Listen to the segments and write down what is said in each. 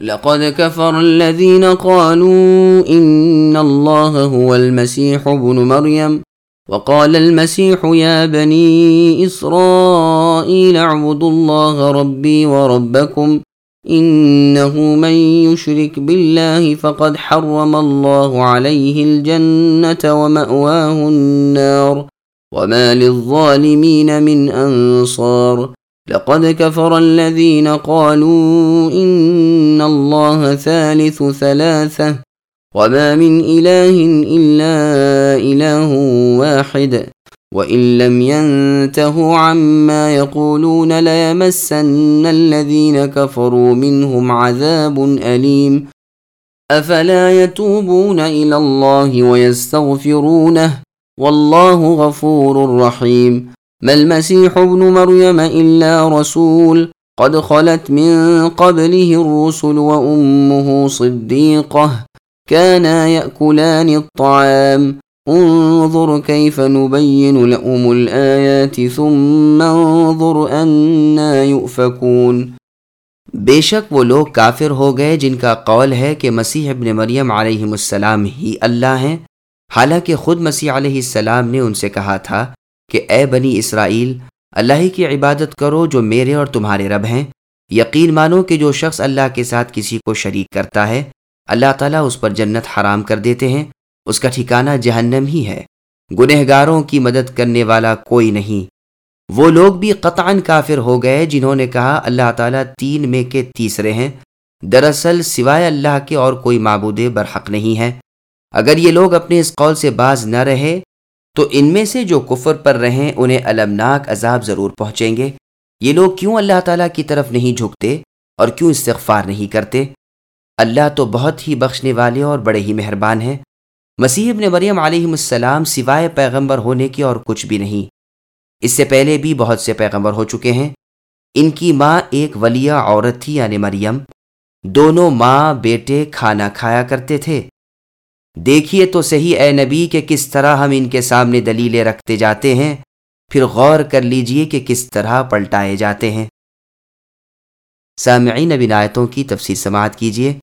لقد كفر الذين قالوا إن الله هو المسيح ابن مريم. وقال المسيح يا بني إسرائيل اعبدوا الله ربي وربكم إنه من يشرك بالله فقد حرم الله عليه الجنة ومأواه النار وما للظالمين من أنصار. لقد كفر الذين قالوا إن الله ثالث ثلاثة وما من إله إلا إله واحد وإن لم ينتهوا عما يقولون ليمسن الذين كفروا منهم عذاب أليم أفلا يتوبون إلى الله ويستغفرونه والله غفور رحيم ما المسيح ابن مريم إلا رسول. قد خلت من قبله الرسل وأمه صديقة. كانا يأكلان الطعام. انظر كيف نبين لهم الآيات ثم انظر أنا يؤفكون. بے شک وہ لوگ کافر ہو گئے جن کا قول ہے کہ مسیح ابن مریم علیہ السلام ہی اللہ ہیں. حالانکہ خود مسیح علیہ السلام نے ان سے کہا تھا کہ اے بنی اسرائیل، اللہ کی عبادت کرو جو میرے اور تمہارے رب ہیں۔ یقین مانو کہ جو شخص اللہ کے ساتھ کسی کو شریک کرتا ہے، اللہ تعالیٰ اس پر جنت حرام کر دیتے ہیں۔ اس کا ٹھکانہ جہنم ہی ہے۔ گنہگاروں کی مدد کرنے والا کوئی نہیں۔ وہ لوگ بھی قطعا کافر ہو گئے جنہوں نے کہا، اللہ تعالیٰ تین میں کے تیسرے ہیں۔ دراصل سوائے اللہ کے اور کوئی معبود برحق نہیں ہے اگر یہ لوگ اپنے اس قول سے باز نہ رہے تو ان میں سے جو کفر پر رہیں، انہیں المناک عذاب ضرور پہنچیں گے۔ یہ لوگ کیوں اللہ تعالیٰ کی طرف نہیں جھکتے اور کیوں استغفار نہیں کرتے؟ اللہ تو بہت ہی بخشنے والے اور بڑے ہی مہربان ہیں۔ مسیح ابن مریم علیہ السلام سوائے پیغمبر ہونے کی اور کچھ بھی نہیں۔ اس سے پہلے بھی بہت سے پیغمبر ہو چکے ہیں۔ ان کی ماں ایک ولیہ عورت تھی یعنی مریم۔ دونوں ماں بیٹے کھانا کھایا کرتے تھے۔ دیکھیے تو صحیح اے نبی کہ کس طرح ہم ان کے سامنے دلیلیں رکھتے جاتے ہیں، پھر غور کر لیجیے کہ کس طرح پلٹائے جاتے ہیں۔ سامعین نبی آیتوں کی تفصیل سماعت کیجیے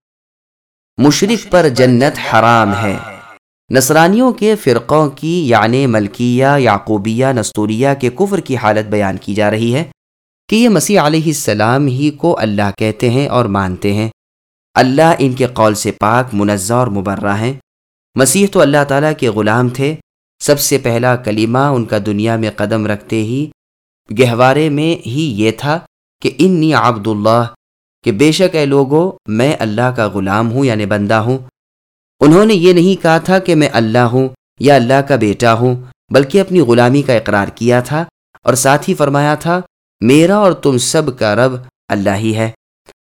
مشرق پر جنت حرام ہے۔ نصرانیوں کے فرقوں کی یعنی ملکیہ، یعقوبیہ، نستوریہ کے کفر کی حالت بیان کی جا رہی ہے کہ یہ مسیح علیہ السلام ہی کو اللہ کہتے ہیں اور مانتے ہیں۔ اللہ ان کے قول سے پاک، منزہ اور مبرہ ہیں۔ مسیح تو اللہ تعالیٰ کے غلام تھے۔ سب سے پہلا کلیمہ ان کا دنیا میں قدم رکھتے ہی، گہوارے میں ہی یہ تھا کہ انی عبد اللہ، کہ بے شک اے لوگو، میں اللہ کا غلام ہوں یعنی بندہ ہوں۔ انہوں نے یہ نہیں کہا تھا کہ میں اللہ ہوں یا اللہ کا بیٹا ہوں، بلکہ اپنی غلامی کا اقرار کیا تھا۔ اور ساتھ ہی فرمایا تھا، میرا اور تم سب کا رب اللہ ہی ہے۔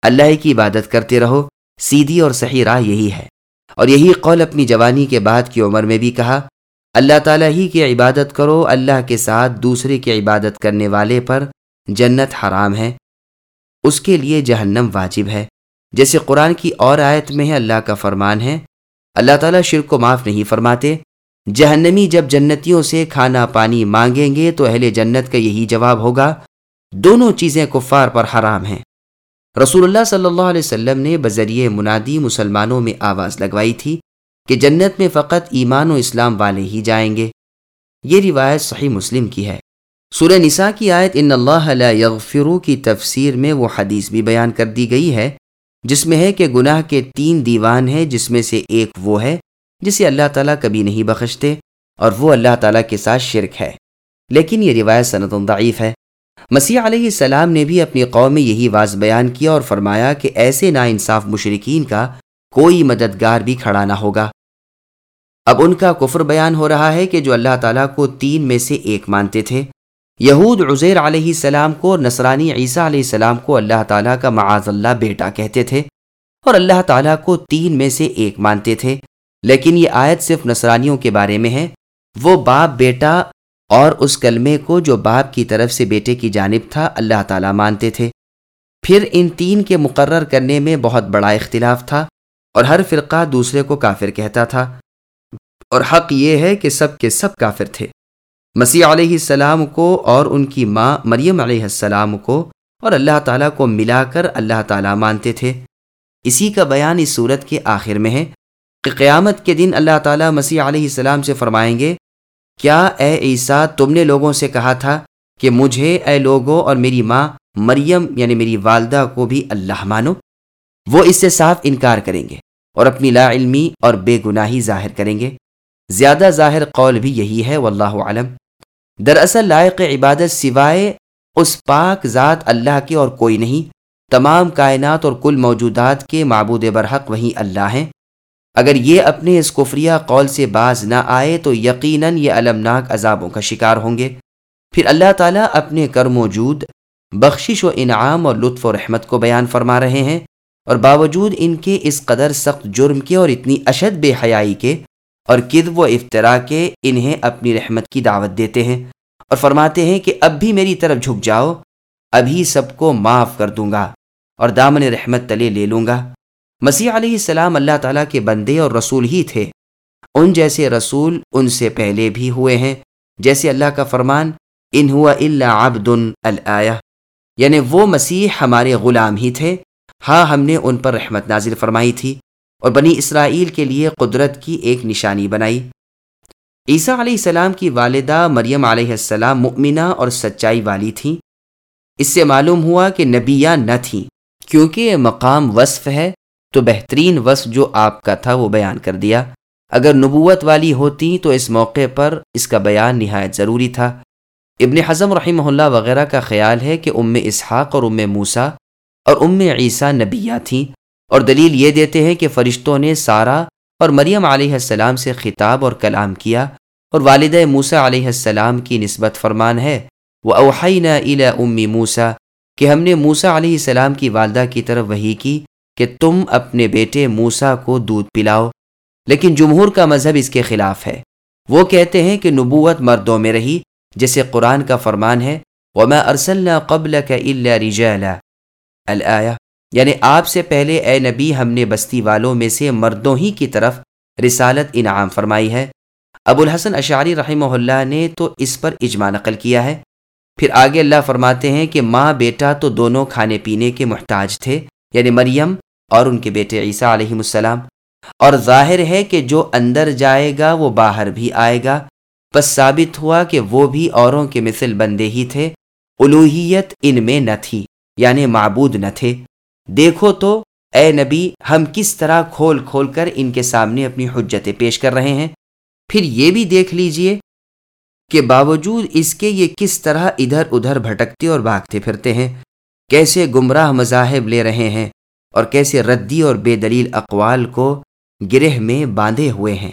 اللہ کی عبادت کرتے رہو، سیدھی اور صحیح راہ یہی ہے۔ اور یہی قول اپنی جوانی کے بعد کی عمر میں بھی کہا، اللہ تعالیٰ ہی کی عبادت کرو، اللہ کے ساتھ دوسرے کی عبادت کرنے والے پر جنت حرام ہے۔ اس کے لیے جہنم واجب ہے۔ جیسے قرآن کی اور آیت میں ہے، اللہ کا فرمان ہے، اللہ تعالیٰ شرک کو معاف نہیں فرماتے۔ جہنمی جب جنتیوں سے کھانا پانی مانگیں گے تو اہل جنت کا یہی جواب ہوگا، دونوں چیزیں کفار پر حرام ہیں۔ رسول اللہ صلی اللہ علیہ وسلم نے بذریعہ منادی مسلمانوں میں آواز لگوائی تھی کہ جنت میں فقط ایمان و اسلام والے ہی جائیں گے۔ یہ روایت صحیح مسلم کی ہے۔ سورہ نساء کی آیت ان اللہ لا یغفرو کی تفسیر میں وہ حدیث بھی بیان کر دی گئی ہے، جس میں ہے کہ گناہ کے تین دیوان ہیں، جس میں سے ایک وہ ہے جسے اللہ تعالیٰ کبھی نہیں بخشتے اور وہ اللہ تعالیٰ کے ساتھ شرک ہے۔ لیکن یہ روایت صنعت ضعیف ہے۔ مسیح علیہ السلام نے بھی اپنی قوم میں یہی واضح بیان کیا اور فرمایا کہ ایسے نا انصاف مشرقین کا کوئی مددگار بھی کھڑا نہ ہوگا۔ اب ان کا کفر بیان ہو رہا ہے کہ جو اللہ تعالیٰ کو تین میں سے ایک مانتے تھے۔ یہود عزیر علیہ السلام کو اور نصرانی عیسیٰ علیہ السلام کو اللہ تعالیٰ کا معاذ اللہ بیٹا کہتے تھے اور اللہ تعالیٰ کو تین میں سے ایک مانتے تھے۔ لیکن یہ آیت صرف نصرانیوں کے بارے میں ہے۔ وہ باپ بیٹا اور اس کلمے کو جو باپ کی طرف سے بیٹے کی جانب تھا، اللہ تعالیٰ مانتے تھے۔ پھر ان تین کے مقرر کرنے میں بہت بڑا اختلاف تھا اور ہر فرقہ دوسرے کو کافر کہتا تھا۔ اور حق یہ ہے کہ سب کے سب کافر تھے۔ مسیح علیہ السلام کو اور ان کی ماں مریم علیہ السلام کو اور اللہ تعالیٰ کو ملا کر اللہ تعالیٰ مانتے تھے۔ اسی کا بیان اس صورت کے آخر میں ہے کہ قیامت کے دن اللہ تعالیٰ مسیح علیہ السلام سے فرمائیں گے کیا اے عیسیٰ تم نے لوگوں سے کہا تھا کہ مجھے اے لوگوں اور میری ماں مریم یعنی میری والدہ کو بھی اللہ مانو؟ وہ اس سے صاف انکار کریں گے اور اپنی لا علمی اور بے گناہی ظاہر کریں گے۔ زیادہ ظاہر قول بھی یہی ہے، واللہ علم دراصل لائق عبادت سوائے اس پاک ذات اللہ کے اور کوئی نہیں، تمام کائنات اور کل موجودات کے معبود برحق وہی اللہ ہیں۔ اگر یہ اپنے اس کفریہ قول سے باز نہ آئے تو یقیناً یہ المناک عذابوں کا شکار ہوں گے۔ پھر اللہ تعالیٰ اپنے کر موجود بخشش و انعام اور لطف و رحمت کو بیان فرما رہے ہیں اور باوجود ان کے اس قدر سخت جرم کے اور اتنی اشد بے حیائی کے اور کد و افطرا کے انہیں اپنی رحمت کی دعوت دیتے ہیں اور فرماتے ہیں کہ اب بھی میری طرف جھک جاؤ، ابھی سب کو معاف کر دوں گا اور دامن رحمت تلے لے لوں گا۔ مسیح علیہ السلام اللہ تعالیٰ کے بندے اور رسول ہی تھے۔ ان جیسے رسول ان سے پہلے بھی ہوئے ہیں۔ جیسے اللہ کا فرمان، ان ہوا اللہ عبد الآیہ یعنی وہ مسیح ہمارے غلام ہی تھے۔ ہاں ہم نے ان پر رحمت نازل فرمائی تھی اور بنی اسرائیل کے لیے قدرت کی ایک نشانی بنائی۔ عیسیٰ علیہ السلام کی والدہ مریم علیہ السلام مؤمنہ اور سچائی والی تھیں۔ اس سے معلوم ہوا کہ نبیہ نہ تھیں، کیونکہ یہ مقام وصف ہے۔ تو بہترین وصف جو آپ کا تھا وہ بیان کر دیا۔ اگر نبوت والی ہوتی تو اس موقع پر اس کا بیان نہایت ضروری تھا۔ ابن حضم رحمہ اللہ وغیرہ کا خیال ہے کہ ام اسحاق اور ام موسا اور ام عیسیٰ نبیہ تھیں اور دلیل یہ دیتے ہیں کہ فرشتوں نے سارا اور مریم علیہ السلام سے خطاب اور کلام کیا اور والد موسا علیہ السلام کی نسبت فرمان ہے۔ وہ اوحین الا ام موسا کہ ہم نے موسا علیہ السلام کی والدہ کی طرف وہی کی کہ تم اپنے بیٹے موسا کو دودھ پلاؤ۔ لیکن جمہور کا مذہب اس کے خلاف ہے۔ وہ کہتے ہیں کہ نبوت مردوں میں رہی، جیسے قرآن کا فرمان ہے، وما ارسلنا قبل کا اللہ رجالا یعنی آپ سے پہلے اے نبی ہم نے بستی والوں میں سے مردوں ہی کی طرف رسالت انعام فرمائی ہے۔ ابو الحسن اشعری رحمہ اللہ نے تو اس پر اجماع نقل کیا ہے۔ پھر آگے اللہ فرماتے ہیں کہ ماں بیٹا تو دونوں کھانے پینے کے محتاج تھے۔ یعنی مریم اور ان کے بیٹے عیسیٰ علیہ السلام۔ اور ظاہر ہے کہ جو اندر جائے گا وہ باہر بھی آئے گا۔ بس ثابت ہوا کہ وہ بھی اوروں کے مثل بندے ہی تھے۔ الوحیت ان میں نہ تھی یعنی معبود نہ تھے۔ دیکھو تو، اے نبی، ہم کس طرح کھول کھول کر ان کے سامنے اپنی حجتیں پیش کر رہے ہیں؟ پھر یہ بھی دیکھ لیجیے کہ باوجود اس کے یہ کس طرح ادھر ادھر بھٹکتے اور بھاگتے پھرتے ہیں۔ کیسے گمراہ مذاہب لے رہے ہیں اور کیسے ردی اور بے دلیل اقوال کو گرہ میں باندھے ہوئے ہیں۔